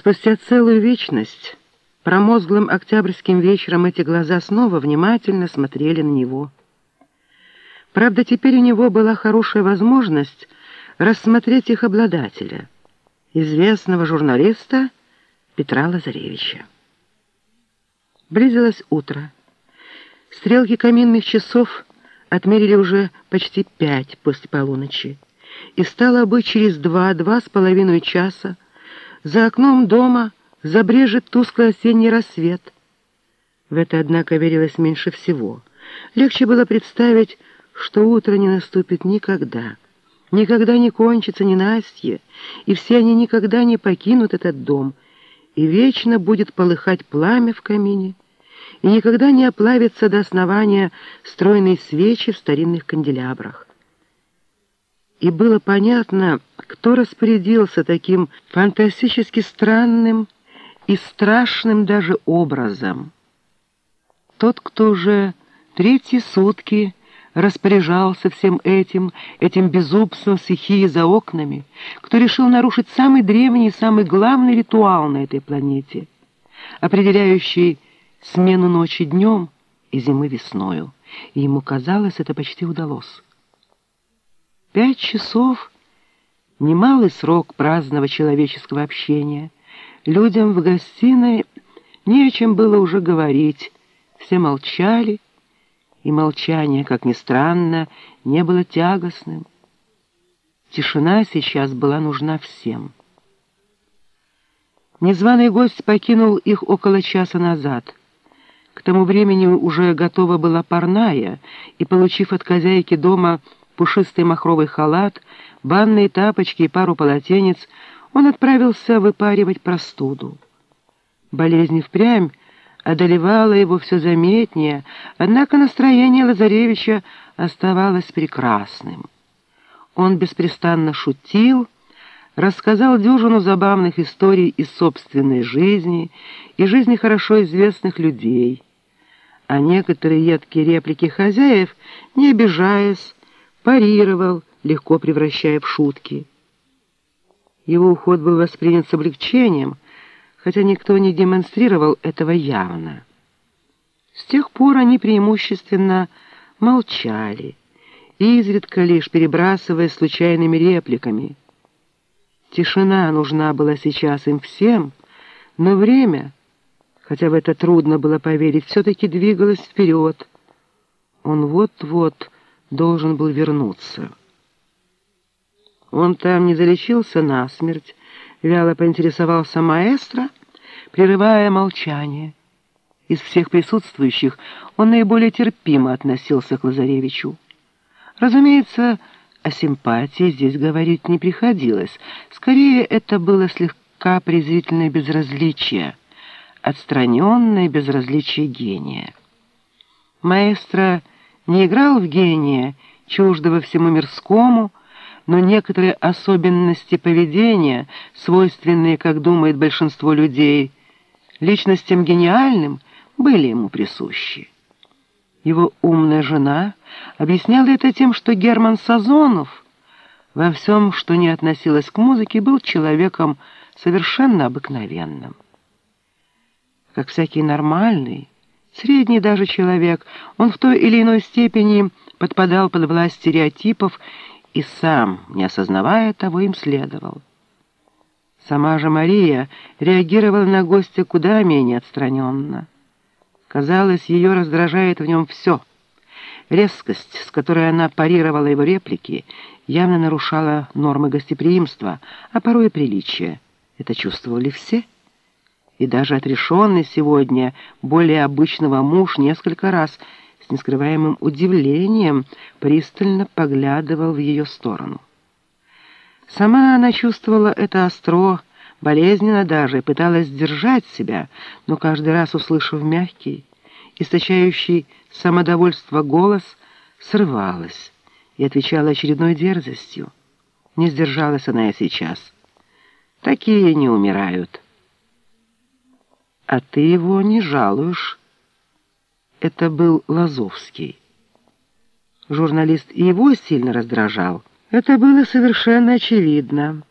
Спустя целую вечность, промозглым октябрьским вечером эти глаза снова внимательно смотрели на него. Правда, теперь у него была хорошая возможность рассмотреть их обладателя, известного журналиста Петра Лазаревича. Близилось утро. Стрелки каминных часов отмерили уже почти пять после полуночи, и стало быть, через два-два с половиной часа за окном дома забрежет тусклый осенний рассвет. В это, однако, верилось меньше всего. Легче было представить, что утро не наступит никогда, никогда не кончится ненастье, и все они никогда не покинут этот дом, и вечно будет полыхать пламя в камине, и никогда не оплавится до основания стройные свечи в старинных канделябрах. И было понятно, кто распорядился таким фантастически странным и страшным даже образом. Тот, кто уже третьи сутки распоряжался всем этим, этим безумством стихии за окнами, кто решил нарушить самый древний и самый главный ритуал на этой планете, определяющий смену ночи днем и зимы весною, и ему казалось, это почти удалось. Пять часов — немалый срок праздного человеческого общения. Людям в гостиной не о чем было уже говорить, все молчали, и молчание, как ни странно, не было тягостным. Тишина сейчас была нужна всем. Незваный гость покинул их около часа назад. К тому времени уже готова была парная, и, получив от хозяйки дома пушистый махровый халат, банные тапочки и пару полотенец, он отправился выпаривать простуду. Болезнь впрямь одолевала его все заметнее, однако настроение Лазаревича оставалось прекрасным. Он беспрестанно шутил, рассказал дюжину забавных историй из собственной жизни и жизни хорошо известных людей, а некоторые едкие реплики хозяев, не обижаясь, парировал, легко превращая в шутки. Его уход был воспринят с облегчением, хотя никто не демонстрировал этого явно. С тех пор они преимущественно молчали, изредка лишь перебрасываясь случайными репликами. Тишина нужна была сейчас им всем, но время, хотя в это трудно было поверить, все-таки двигалось вперед. Он вот-вот должен был вернуться. Он там не залечился насмерть, вяло поинтересовался маэстро, прерывая молчание. Из всех присутствующих он наиболее терпимо относился к Лазаревичу. Разумеется, о симпатии здесь говорить не приходилось. Скорее, это было слегка презрительное безразличие, отстраненное безразличие гения. Маэстро не играл в гения, чуждого всему мирскому, но некоторые особенности поведения, свойственные, как думает большинство людей, личностям гениальным, были ему присущи. Его умная жена объясняла это тем, что Герман Сазонов во всем, что не относилось к музыке, был человеком совершенно обыкновенным. Как всякий нормальный, средний даже человек, он в той или иной степени подпадал под власть стереотипов и сам, не осознавая того, им следовал. Сама же Мария реагировала на гостя куда менее отстраненно. Казалось, ее раздражает в нем все. Резкость, с которой она парировала его реплики, явно нарушала нормы гостеприимства, а порой и приличия. Это чувствовали все. И даже отрешенный сегодня, более обычного муж несколько раз – с нескрываемым удивлением пристально поглядывал в ее сторону. Сама она чувствовала это остро, болезненно даже, пыталась сдержать себя, но каждый раз, услышав мягкий, источающий самодовольство голос, срывалась и отвечала очередной дерзостью. Не сдержалась она и сейчас. Такие не умирают. А ты его не жалуешь, это был Лазовский. Журналист его сильно раздражал. Это было совершенно очевидно.